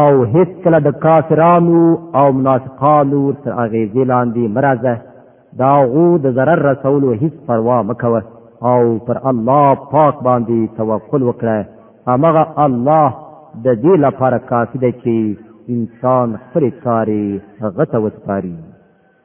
او هیڅ کله د کافرانو او منافقانو تر اغیزې لاندې مرزه دا غو د ضرر رسولو هیڅ پروا مکوه او پر الله پاک باندې توکل وکړه امغه الله د دې لپاره کافي ده چې انسان خپل کاری غته وسپاري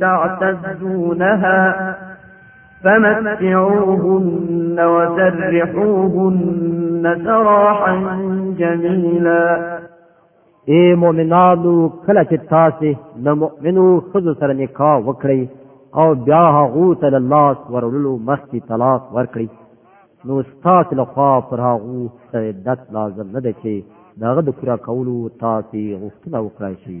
تعتدونها فمتعوهن وسرحوهن سراحا جميلا اے مؤمنانو کله چې تاسو د مؤمنو خزو سره نکاح وکړئ او بیا هغه ته الله ورولو مخکې طلاق ورکړئ نو تاسو له خوا پر هغه سره دت لازم نه ده چې داغه د پورا کولو تاسو غوښتنه وکړئ شي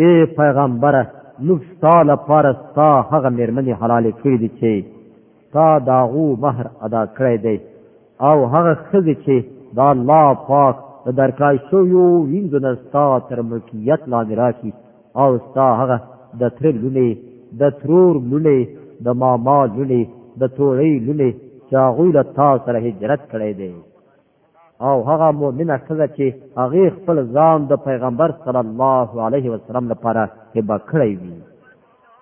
اے پیغمبره موږ ستا لپاره ستا هغه میرمنې حلالې کړې دي چې تا د هغو مهر ادا کړی دی او هغه ښځې چې د الله پاک د درکړای شویو وینځو نه ستا تر ملکیت لاندې راشي او ستا هغه د تره لونې د ترور لونې د ماما لونې د توړۍ لونې چې هغوی له تا سره هجرت کړی دی او هغه مؤمنه ښځه چې هغه خپل ځان د پیغمبر صلی الله علیه وسلم لپاره هبه کړی وي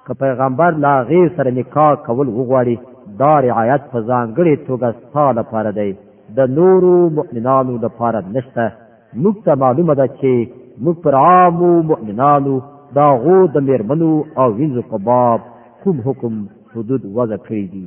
که پیغمبر لا غیر سره نکاح کول وغواړي دا رعایت په ځانګړې توګه ستا لپاره دی د نورو مؤمنانو لپاره نشته موږ ته معلومه ده چې موږ پر عامو مؤمنانو د هغو د میرمنو او وینځو په باب کوم حکم حدود وضع کړي دي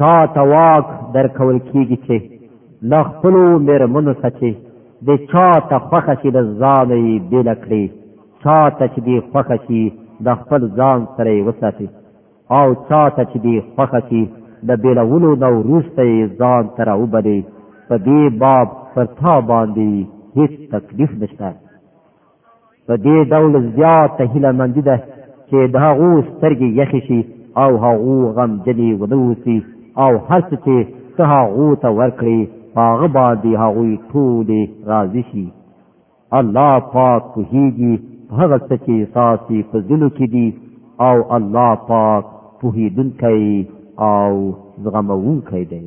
تا ته واک درکول کیږي چې له خپلو مېرمنو څخه چې د چا ته خوښه شي له ځانه یې بېله کړي چا ته چې دې خوښه شي د خپل ځان سره یې وساتي او چا ته چې دې خوښه شي د بېلولو نه وروسته یې ځان ته راوبلي په دې باب پر تا باندې هیڅ تکلیف نشته په دې ډول زیاته هیله مندي ده چې د هغو سترګې یخې شي او هغو غمجنې ونه اوسي او هر څه چې ته هغو ته ورکړې په هغه باندې هغوی ټولې راضي شي الله پاک پوهیږي په هغه څه چې ستاسې په زړونو کې دي او الله پاک پوهیدونکی او زغموونکی دی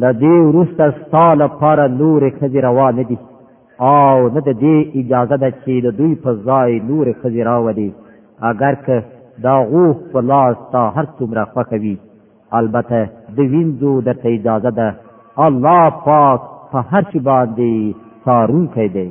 له دې وروسته ستا لپاره نورې ښځې روا نه دي او نه د دې اجازه ده چې د دوی په ځای نورې ښځې راولي اګر که د هغو په لاس ستا هر څومره خوښه وي البته د وینځو درته اجازه ده الله پاک په هر شي باندې څارونکی دی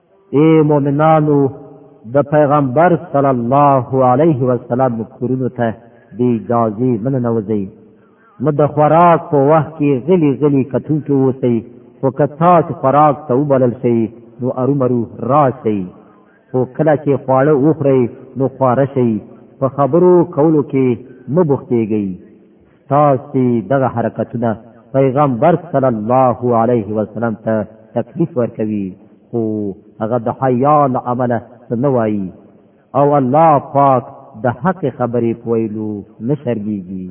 اے مؤمنانو د پیغمبر صلی الله علیه وسلم کورونو ته د اجازه مننوځي نو د خوراک په وخت کې غلی غلی کتونکي اوسئ خو که تاسو خوراک ته وبلل شئ نو ارومرو راشئ خو کله چې خواړه وخورئ نو خواره شئ په خبرو کولو کې مه بوختېږئ تاسو دغه حرکتونه پیغمبر صلی الله علیه وسلم ته تکلیف ورکوي خو هغه د حیا له امله څه نه وایي او الله پاک د حق خبرې پویلو نه شرمېږي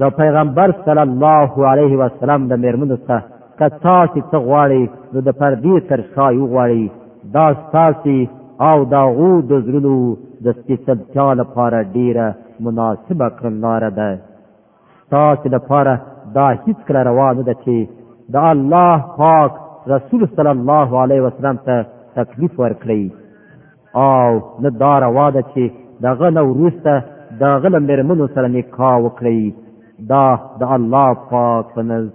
د پیغمبر صلی الله علیه وسلم د میرمنو څخه که تاسو څه غواړئ نو د پردې تر شا یې وغواړئ دا ستاسو او د هغو د زړونو د سپېڅلتیا لپاره ډېره مناسبه کړنلاره ده ستاسو لپاره دا هیڅکله روا نه ده چې د الله پاک رسول صلی الله علیه وسلم ته تکلیف ورکړئ او نه دا روا ده چې دغه نه وروسته دغه له مېرمنو سره نکاح وکړئ دا د الله پاک په نزد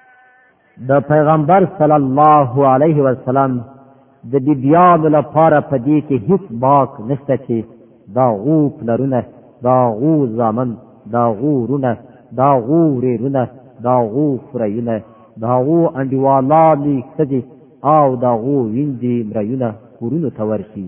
د پیغمبر صلی الله علیه وسلم د بیبیانو لپاره په دې کې هیڅ باک نشته چې دا غو پلرونه دا غو زامن دا غو رونه دا غو ورونه دا غو فرعونه دا غو انډیوالانی خدي او دا غو ویندي مریونه کورونو ته ورشي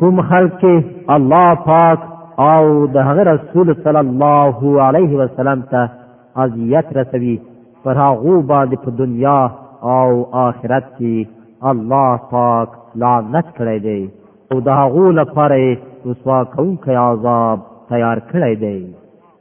کوم خلک چې الله پاک او د هغه رسول صلی الله علیه وسلم ته اذیت رسوي پر هغه باندې په دنیا او آخرت کې الله پاک لعنت کړی دی او د هغه لپاره رسوا کوونکی عذاب تیار کړی دی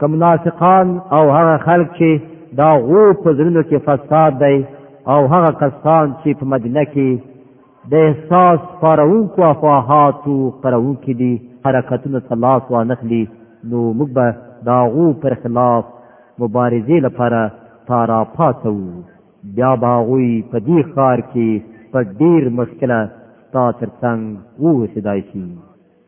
کم ناسقان او هغه خلک چې دا غو په زړونو کې فساد دی او هغه کسان چې په مدینه کې د احساس پارونکو افواهاتو قرونکي دي حرکتونه تلاس و نخلي نو موږ به دا غو پر خلاف مبارزې لپاره تارا پاتو بیا باغوی په دې خار کې په ډیر مشکله ستا ترڅنګ ووسیدای شي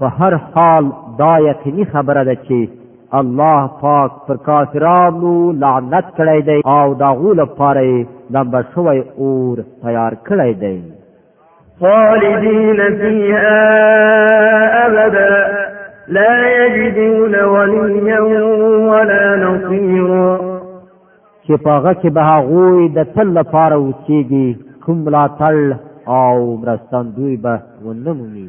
په هر حال دا یقیني خبره ده چې الله پاک پر کافرانو لعنت کړی دی او دا غول پاره لمب شوی اور تیار کړی دی خالدین فیها ابدا لا یجدون ولیا ولا نصیرا چې پاغه کې به غوی د تل لپاره وچیږي کوم لا تل او مرستان دوی به ونمومي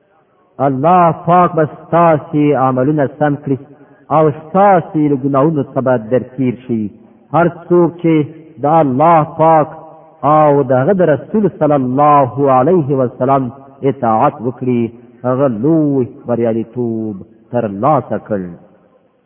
الله پاک به ستاسو عملونه سم کړي او ستاسو له ګناهونو څخه به درتیر شي هر څوک چې د الله پاک او د هغه رسول صلی الله علیه وسلم اطاعت وکړي هغه لوی بریالیتوب ترلاسه کړي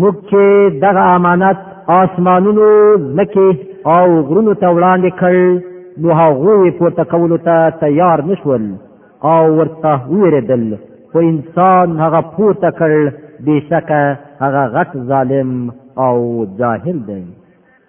مکه دغه امانت آسمانونو زمکه او غرونو ته وړاندې کړ نو هغه پورته کولو ته تیار نشول او ورته ویریدل خو انسان هغه پورته کړ بشکه هغه غټ ظالم او جاهل دی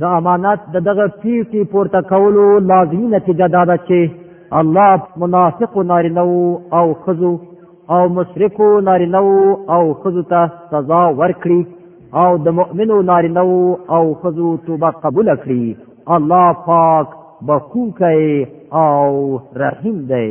د امانت د دغه پیښې پورته کولو لازمي نتیجه دا ده چې الله منافقو نارینهو او ښځو او مشرکو نارینهو او ښځو ته سزا ورکړي او د مؤمنو نارینهو او ښځو توبه قبوله کړي الله پاک بخښونکی او رحیم دی